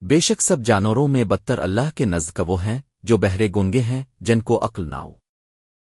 بے شک سب جانوروں میں بدتر اللہ کے نزد وہ ہیں، جو بہرے گنگے ہیں، جن کو عقل نہ ہو۔